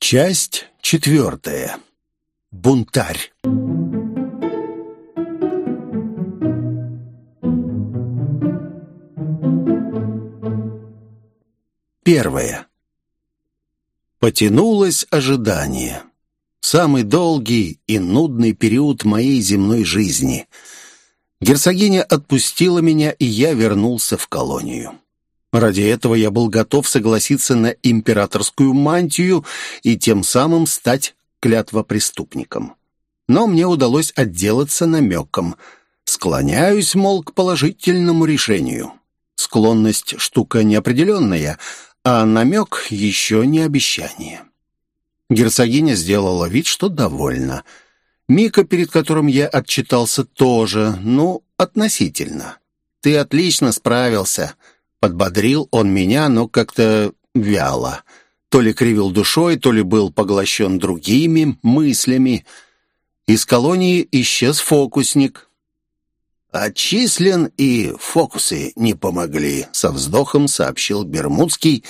Часть четвертая. Бунтарь. Первое. Потянулось ожидание. Самый долгий и нудный период моей земной жизни. Герцогиня отпустила меня, и я вернулся в колонию. Ради этого я был готов согласиться на императорскую мантию и тем самым стать клятвопреступником. Но мне удалось отделаться намеком. Склоняюсь, мол, к положительному решению. Склонность — штука неопределенная, а намек — еще не обещание. Герцогиня сделала вид, что довольна. Мика, перед которым я отчитался, тоже, ну, относительно. «Ты отлично справился», Подбодрил он меня, но как-то вяло. То ли кривил душой, то ли был поглощен другими мыслями. Из колонии исчез фокусник. «Отчислен, и фокусы не помогли», — со вздохом сообщил Бермудский,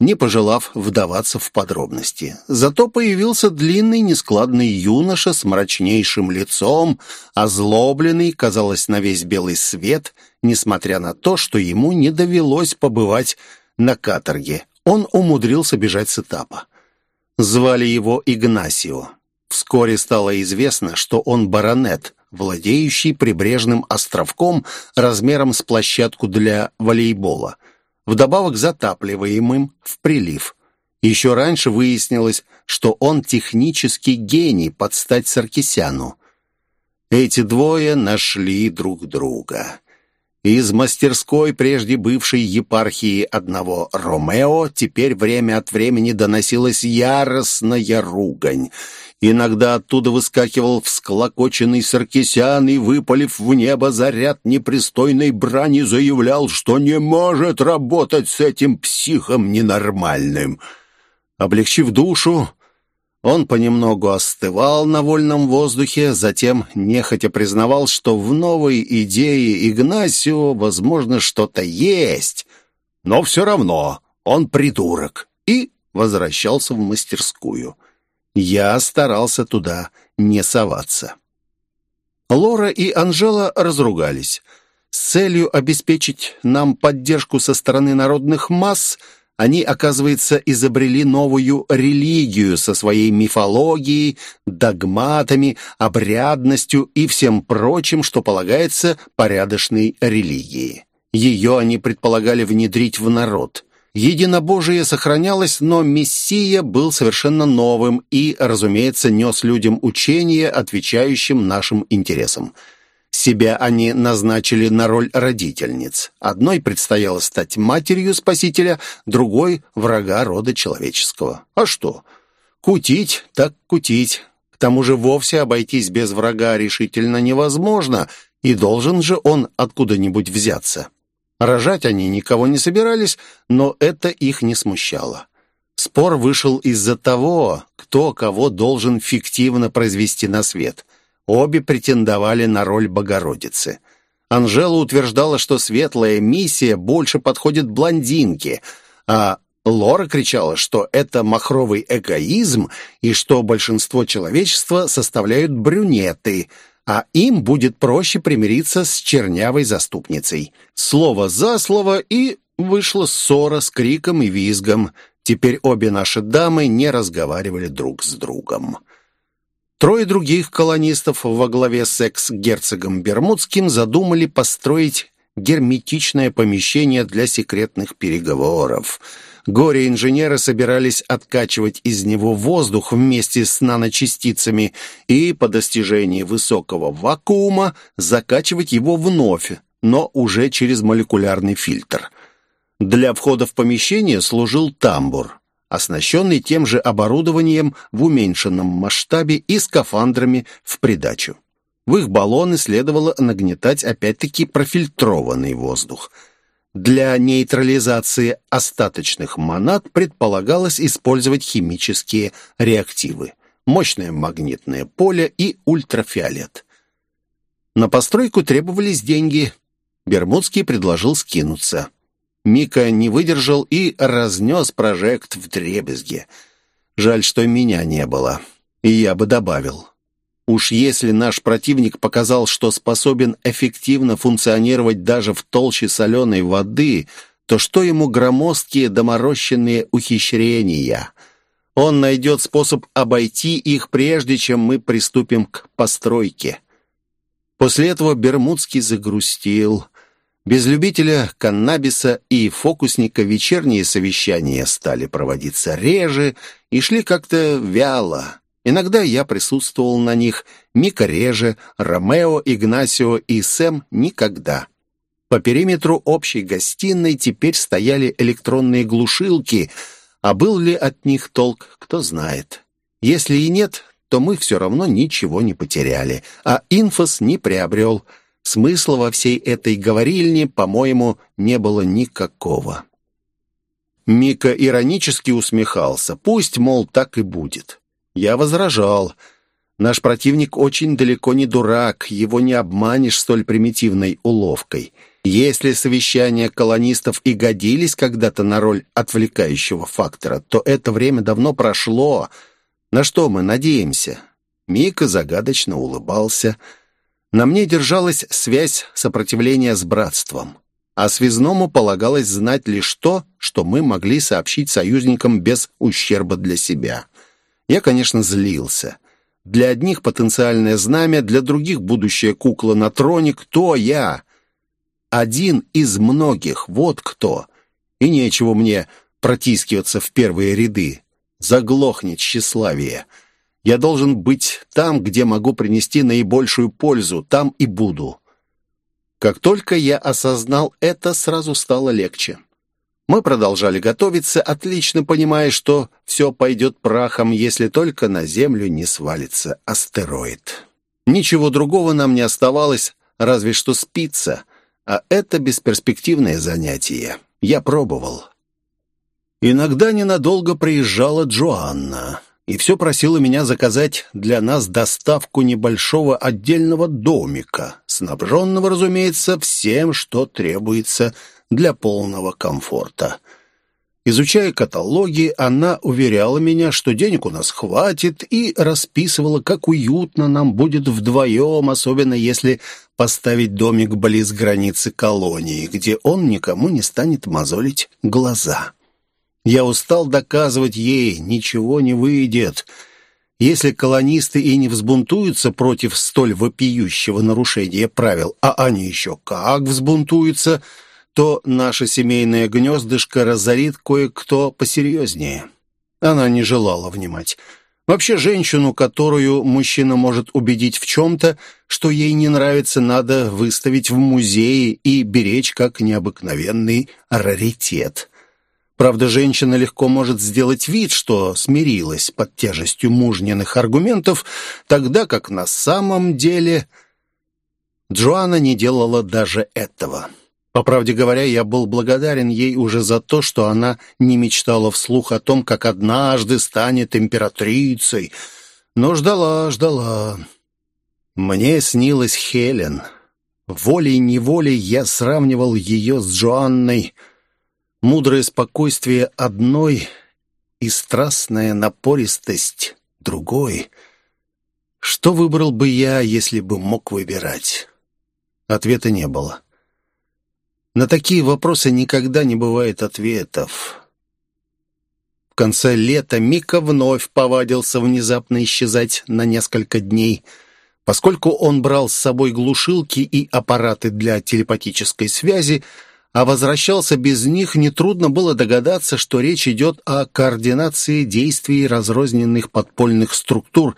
не пожелав вдаваться в подробности. Зато появился длинный нескладный юноша с мрачнейшим лицом, озлобленный, казалось, на весь белый свет — несмотря на то, что ему не довелось побывать на каторге. Он умудрился бежать с этапа. Звали его Игнасио. Вскоре стало известно, что он баронет, владеющий прибрежным островком размером с площадку для волейбола, вдобавок затапливаемым в прилив. Еще раньше выяснилось, что он технический гений под стать Саркисяну. Эти двое нашли друг друга. Из мастерской, прежде бывшей епархии одного Ромео, теперь время от времени доносилась яростная ругань. Иногда оттуда выскакивал всклокоченный Саркисян и, выпалив в небо заряд непристойной брани, заявлял, что не может работать с этим психом ненормальным. Облегчив душу, он понемногу остывал на вольном воздухе, затем нехотя признавал, что в новой идее Игнасио, возможно, что-то есть, но все равно он придурок, и возвращался в мастерскую. Я старался туда не соваться. Лора и Анжела разругались. С целью обеспечить нам поддержку со стороны народных масс – они, оказывается, изобрели новую религию со своей мифологией, догматами, обрядностью и всем прочим, что полагается порядочной религии. Ее они предполагали внедрить в народ. Единобожие сохранялось, но Мессия был совершенно новым и, разумеется, нес людям учение, отвечающим нашим интересам – себя они назначили на роль родительниц. Одной предстояло стать матерью Спасителя, другой — врага рода человеческого. А что? Кутить так кутить. К тому же вовсе обойтись без врага решительно невозможно, и должен же он откуда-нибудь взяться. Рожать они никого не собирались, но это их не смущало. Спор вышел из-за того, кто кого должен фиктивно произвести на свет. Обе претендовали на роль Богородицы. Анжела утверждала, что светлая миссия больше подходит блондинке, а Лора кричала, что это махровый эгоизм и что большинство человечества составляют брюнеты, а им будет проще примириться с чернявой заступницей. Слово за слово, и вышла ссора с криком и визгом. Теперь обе наши дамы не разговаривали друг с другом. Трое других колонистов во главе с экс-герцогом Бермудским задумали построить герметичное помещение для секретных переговоров. Горе-инженеры собирались откачивать из него воздух вместе с наночастицами и по достижении высокого вакуума закачивать его вновь, но уже через молекулярный фильтр. Для входа в помещение служил тамбур оснащенный тем же оборудованием в уменьшенном масштабе и скафандрами в придачу. В их баллоны следовало нагнетать опять-таки профильтрованный воздух. Для нейтрализации остаточных монад предполагалось использовать химические реактивы, мощное магнитное поле и ультрафиолет. На постройку требовались деньги. Бермудский предложил скинуться. Мика не выдержал и разнес прожект в дребезге. Жаль, что меня не было. И я бы добавил. Уж если наш противник показал, что способен эффективно функционировать даже в толще соленой воды, то что ему громоздкие доморощенные ухищрения? Он найдет способ обойти их, прежде чем мы приступим к постройке. После этого Бермудский загрустил. Без любителя каннабиса и фокусника вечерние совещания стали проводиться реже и шли как-то вяло. Иногда я присутствовал на них, Мика реже, Ромео, Игнасио и Сэм никогда. По периметру общей гостиной теперь стояли электронные глушилки, а был ли от них толк, кто знает. Если и нет, то мы все равно ничего не потеряли, а инфос не приобрел. Смысла во всей этой говорильне, по-моему, не было никакого. Мика иронически усмехался. Пусть, мол, так и будет. Я возражал. Наш противник очень далеко не дурак, его не обманешь столь примитивной уловкой. Если совещания колонистов и годились когда-то на роль отвлекающего фактора, то это время давно прошло. На что мы надеемся? Мика загадочно улыбался. На мне держалась связь сопротивления с братством. А связному полагалось знать лишь то, что мы могли сообщить союзникам без ущерба для себя. Я, конечно, злился. Для одних потенциальное знамя, для других будущая кукла на троне. Кто я? Один из многих, вот кто. И нечего мне протискиваться в первые ряды. Заглохнет тщеславие. Я должен быть там, где могу принести наибольшую пользу, там и буду. Как только я осознал это, сразу стало легче. Мы продолжали готовиться, отлично понимая, что все пойдет прахом, если только на Землю не свалится астероид. Ничего другого нам не оставалось, разве что спиться, а это бесперспективное занятие. Я пробовал. Иногда ненадолго приезжала Джоанна и все просила меня заказать для нас доставку небольшого отдельного домика, снабженного, разумеется, всем, что требуется для полного комфорта. Изучая каталоги, она уверяла меня, что денег у нас хватит, и расписывала, как уютно нам будет вдвоем, особенно если поставить домик близ границы колонии, где он никому не станет мозолить глаза. Я устал доказывать ей, ничего не выйдет. Если колонисты и не взбунтуются против столь вопиющего нарушения правил, а они еще как взбунтуются – то наше семейное гнездышко разорит кое-кто посерьезнее. Она не желала внимать. Вообще, женщину, которую мужчина может убедить в чем-то, что ей не нравится, надо выставить в музее и беречь как необыкновенный раритет. Правда, женщина легко может сделать вид, что смирилась под тяжестью мужниных аргументов, тогда как на самом деле Джоанна не делала даже этого. По правде говоря, я был благодарен ей уже за то, что она не мечтала вслух о том, как однажды станет императрицей, но ждала, ждала. Мне снилась Хелен. Волей-неволей я сравнивал ее с Джоанной. Мудрое спокойствие одной и страстная напористость другой. Что выбрал бы я, если бы мог выбирать? Ответа не было. На такие вопросы никогда не бывает ответов. В конце лета Мика вновь повадился внезапно исчезать на несколько дней. Поскольку он брал с собой глушилки и аппараты для телепатической связи, а возвращался без них, нетрудно было догадаться, что речь идет о координации действий разрозненных подпольных структур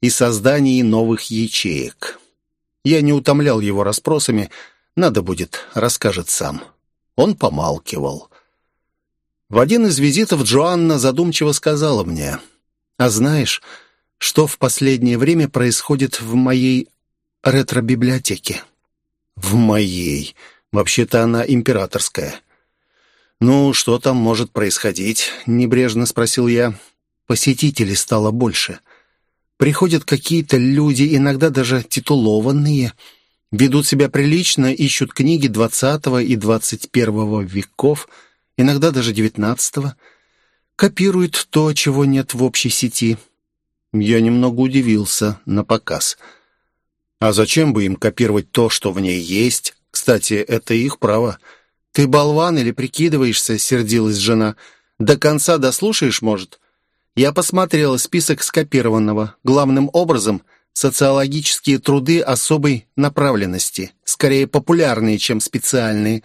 и создании новых ячеек. Я не утомлял его расспросами, надо будет, расскажет сам. Он помалкивал. В один из визитов Джоанна задумчиво сказала мне, «А знаешь, что в последнее время происходит в моей ретро-библиотеке?» «В моей. Вообще-то она императорская». «Ну, что там может происходить?» — небрежно спросил я. «Посетителей стало больше. Приходят какие-то люди, иногда даже титулованные». Ведут себя прилично, ищут книги XX и XXI веков, иногда даже XIX. копирует то, чего нет в общей сети. Я немного удивился на показ. А зачем бы им копировать то, что в ней есть? Кстати, это их право. «Ты болван или прикидываешься?» — сердилась жена. «До конца дослушаешь, может?» Я посмотрела список скопированного. Главным образом — социологические труды особой направленности, скорее популярные, чем специальные.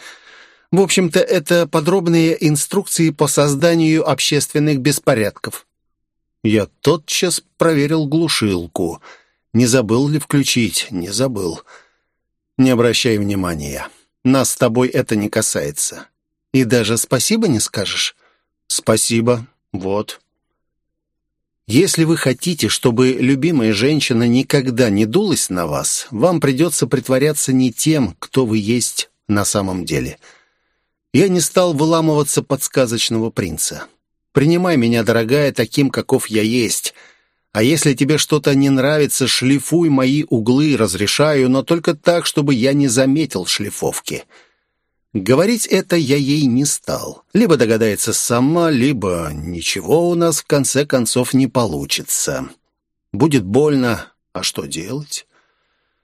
В общем-то, это подробные инструкции по созданию общественных беспорядков. Я тотчас проверил глушилку. Не забыл ли включить? Не забыл. Не обращай внимания. Нас с тобой это не касается. И даже спасибо не скажешь? Спасибо. Вот. Если вы хотите, чтобы любимая женщина никогда не дулась на вас, вам придется притворяться не тем, кто вы есть на самом деле. Я не стал выламываться под сказочного принца. Принимай меня, дорогая, таким, каков я есть — а если тебе что-то не нравится, шлифуй мои углы, разрешаю, но только так, чтобы я не заметил шлифовки». Говорить это я ей не стал. Либо догадается сама, либо ничего у нас в конце концов не получится. Будет больно, а что делать?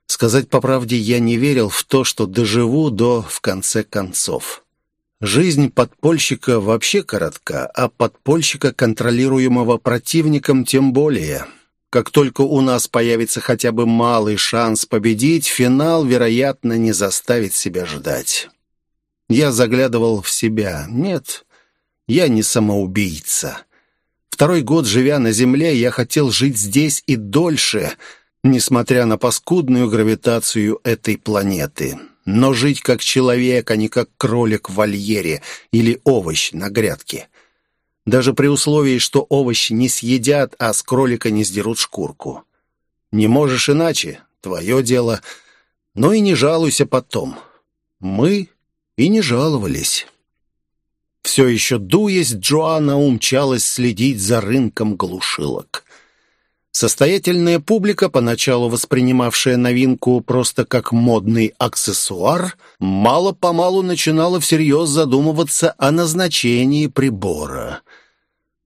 Сказать по правде, я не верил в то, что доживу до в конце концов. Жизнь подпольщика вообще коротка, а подпольщика, контролируемого противником, тем более. Как только у нас появится хотя бы малый шанс победить, финал, вероятно, не заставит себя ждать. Я заглядывал в себя. Нет, я не самоубийца. Второй год, живя на Земле, я хотел жить здесь и дольше, несмотря на паскудную гравитацию этой планеты но жить как человек, а не как кролик в вольере или овощ на грядке. Даже при условии, что овощи не съедят, а с кролика не сдерут шкурку. Не можешь иначе, твое дело, но и не жалуйся потом. Мы и не жаловались. Все еще дуясь, Джоанна умчалась следить за рынком глушилок. Состоятельная публика, поначалу воспринимавшая новинку просто как модный аксессуар, мало-помалу начинала всерьез задумываться о назначении прибора.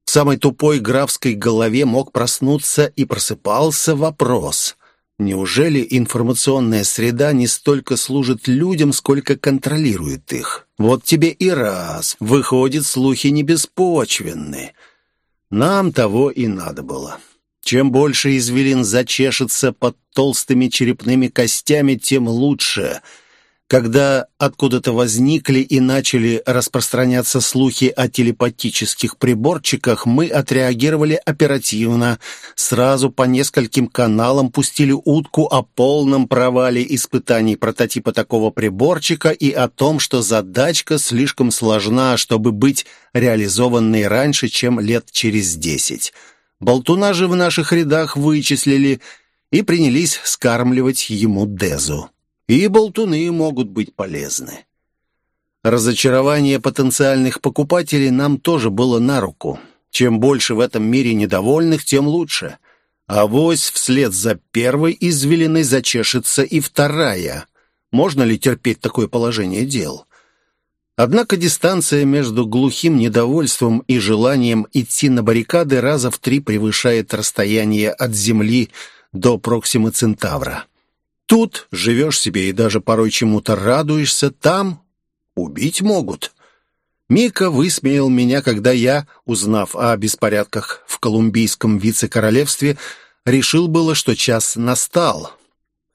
В самой тупой графской голове мог проснуться и просыпался вопрос – Неужели информационная среда не столько служит людям, сколько контролирует их? Вот тебе и раз. Выходит, слухи не беспочвенны. Нам того и надо было. Чем больше извилин зачешется под толстыми черепными костями, тем лучше. Когда откуда-то возникли и начали распространяться слухи о телепатических приборчиках, мы отреагировали оперативно. Сразу по нескольким каналам пустили утку о полном провале испытаний прототипа такого приборчика и о том, что задачка слишком сложна, чтобы быть реализованной раньше, чем лет через десять. Болтуна же в наших рядах вычислили и принялись скармливать ему Дезу. И болтуны могут быть полезны. Разочарование потенциальных покупателей нам тоже было на руку. Чем больше в этом мире недовольных, тем лучше. А вось вслед за первой извилиной зачешется и вторая. Можно ли терпеть такое положение дел? Однако дистанция между глухим недовольством и желанием идти на баррикады раза в три превышает расстояние от Земли до Проксимы Центавра. Тут живешь себе и даже порой чему-то радуешься, там убить могут. Мика высмеял меня, когда я, узнав о беспорядках в колумбийском вице-королевстве, решил было, что час настал.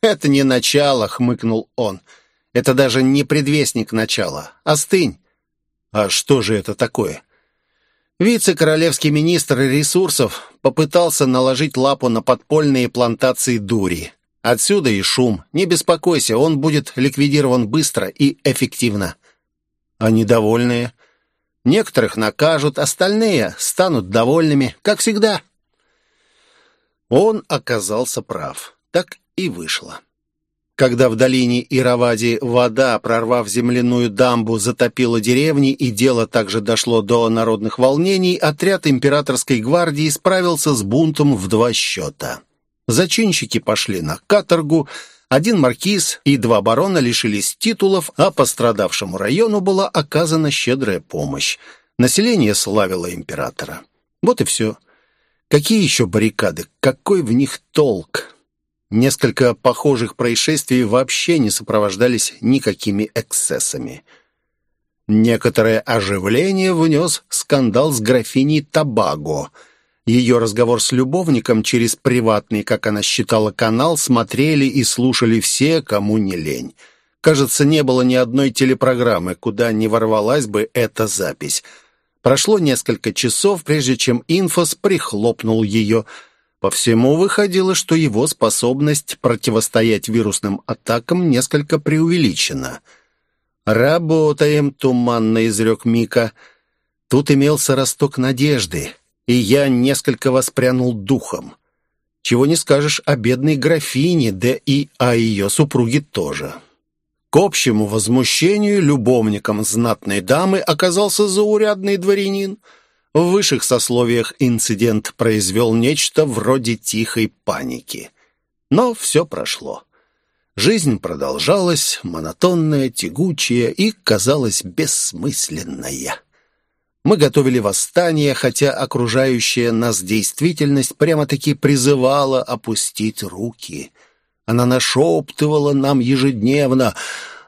«Это не начало», — хмыкнул он, — это даже не предвестник начала. Остынь. А что же это такое? Вице-королевский министр ресурсов попытался наложить лапу на подпольные плантации дури. Отсюда и шум. Не беспокойся, он будет ликвидирован быстро и эффективно. А недовольные? Некоторых накажут, остальные станут довольными, как всегда. Он оказался прав. Так и вышло. Когда в долине Иравади вода, прорвав земляную дамбу, затопила деревни и дело также дошло до народных волнений, отряд императорской гвардии справился с бунтом в два счета. Зачинщики пошли на каторгу, один маркиз и два барона лишились титулов, а пострадавшему району была оказана щедрая помощь. Население славило императора. Вот и все. Какие еще баррикады? Какой в них толк? Несколько похожих происшествий вообще не сопровождались никакими эксцессами. Некоторое оживление внес скандал с графиней Табаго. Ее разговор с любовником через приватный, как она считала, канал смотрели и слушали все, кому не лень. Кажется, не было ни одной телепрограммы, куда не ворвалась бы эта запись. Прошло несколько часов, прежде чем Инфос прихлопнул ее – по всему выходило, что его способность противостоять вирусным атакам несколько преувеличена. «Работаем», — туманно изрек Мика. Тут имелся росток надежды, и я несколько воспрянул духом. Чего не скажешь о бедной графине, да и о ее супруге тоже. К общему возмущению любовником знатной дамы оказался заурядный дворянин — в высших сословиях инцидент произвел нечто вроде тихой паники. Но все прошло. Жизнь продолжалась, монотонная, тягучая и, казалось, бессмысленная. Мы готовили восстание, хотя окружающая нас действительность прямо-таки призывала опустить руки. Она нашептывала нам ежедневно,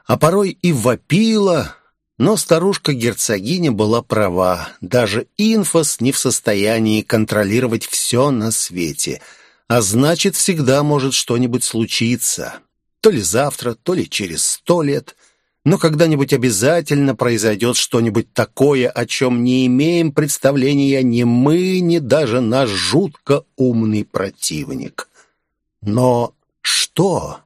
а порой и вопила, но старушка-герцогиня была права. Даже инфос не в состоянии контролировать все на свете. А значит, всегда может что-нибудь случиться. То ли завтра, то ли через сто лет. Но когда-нибудь обязательно произойдет что-нибудь такое, о чем не имеем представления ни мы, ни даже наш жутко умный противник. Но что?